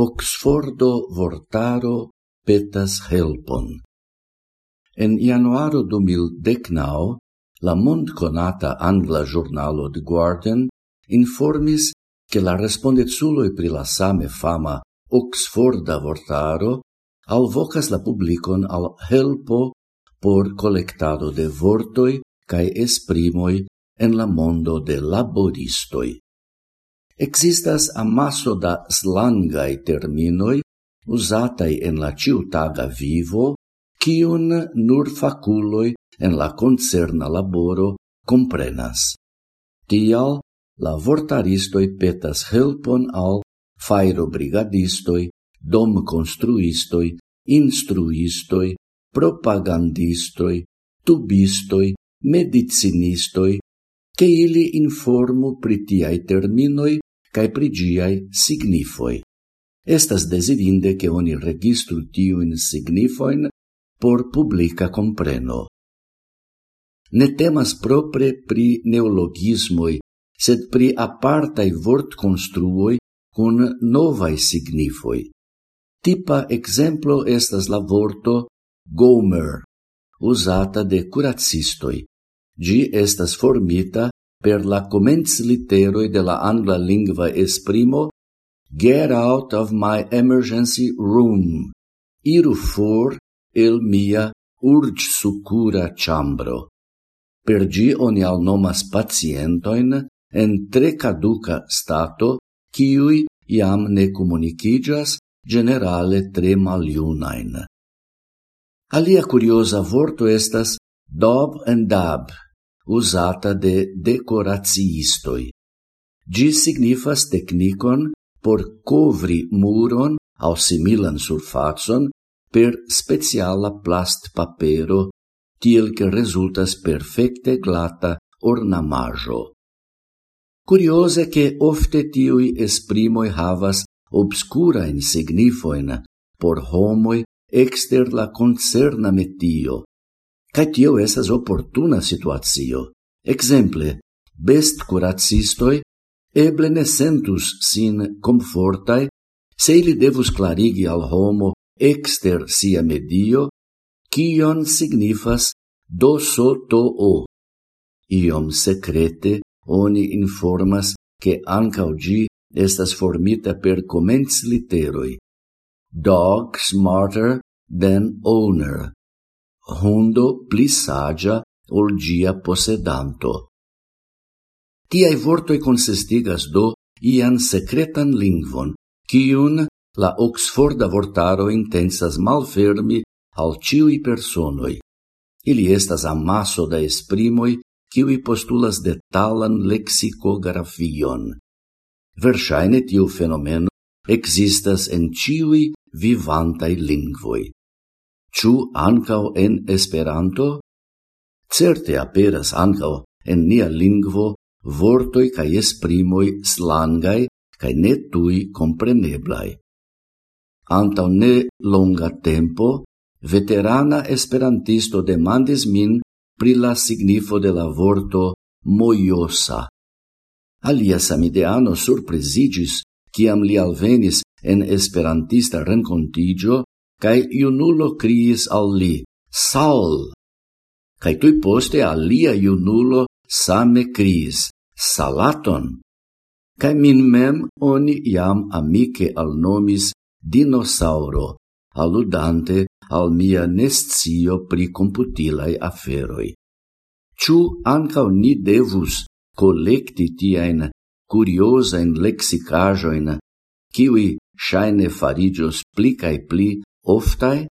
Oxfordo vortaro petas helpon. En januaro 2019, la mond conata angla giornalo The Guardian informis che la respondezuloi pri la same fama Oxforda vortaro alvocas la publicon al helpo por collectado de vortoi cae esprimoi en la mondo de laboristoi. Existas amasso da slangai terminoi usatai en la ciutaga vivo, cion nur faculoi en la concerna laboro comprenas. Tial, la vortaristoi petas helpon al fairobrigadistoi, dom construistoi, instruistoi, propagandistoi, tubistoi, medicinistoi, che ili informu pritiai terminoi cae prigiai signifoi. Estas desidinde che oni registru tiuin signifoin por publica compreno. Ne temas propre pri neologismoi, sed pri apartai vort construoi cun novai signifoi. Tipa exemplo estas la vorto gomer, usata de curacistoi. Gi estas formita per la commence literoi de la angla lingua esprimo Get out of my emergency room. Iru for el mia urg sucura chambro. Per gi oni al nomas pacientoin en tre caduca stato, ciui iam ne comunicigas, generale tre maliunain. Alia curiosa vorto estas dob and dab, usata de decoraciistoi. Gi signifas technicon por covri muron au similan surfazon per speciala plast papero, tiel che resultas perfecte glata ornamajo. Curiose che ofte tiui esprimoi havas obscurain signifoin por homoi exter la concerna metio, Kaj tio esas oportuna situacio. Exemple, best curacistoi eble ne sentus sin comfortai se ili devus clarigi al homo exter sia medio kion signifas do soto o. Iom secrete oni informas che ancau gi estas formita per comenz literoi. Dog smarter than owner hundo pli sagia ol gia posedanto. Tiai vortoi consistigas do ian secretan lingvon, cium la Oxforda vortaro intensas malfermi al ciui personoi. Ili estas amasso da esprimoi ciui postulas detalan lexicografion. Versaine tiu fenomeno existas en ciui vivantai lingvoi. Ciu ancao en Esperanto? Certe aperas ancao en nia lingvo vortoj kaj esprimoj slangai kaj ne tui kompreneblaj. Antaŭ ne longa tempo, veterana esperantisto demandis min pri la signifo de la vorto mojosa. Alia samideano surprizigis, kiam li alvenis en esperantista rencontigio cae iunulo criis al li, Saul! Cae tui poste alia iunulo same criis, Salaton! Cae min mem oni iam amice al nomis dinosauro, aludante al mia nescio pri computilae aferoi. Ciu ancau ni devus collecti tiaen curiosaen lexicajoin, kiwi shaine farigios pli cae pli oftaj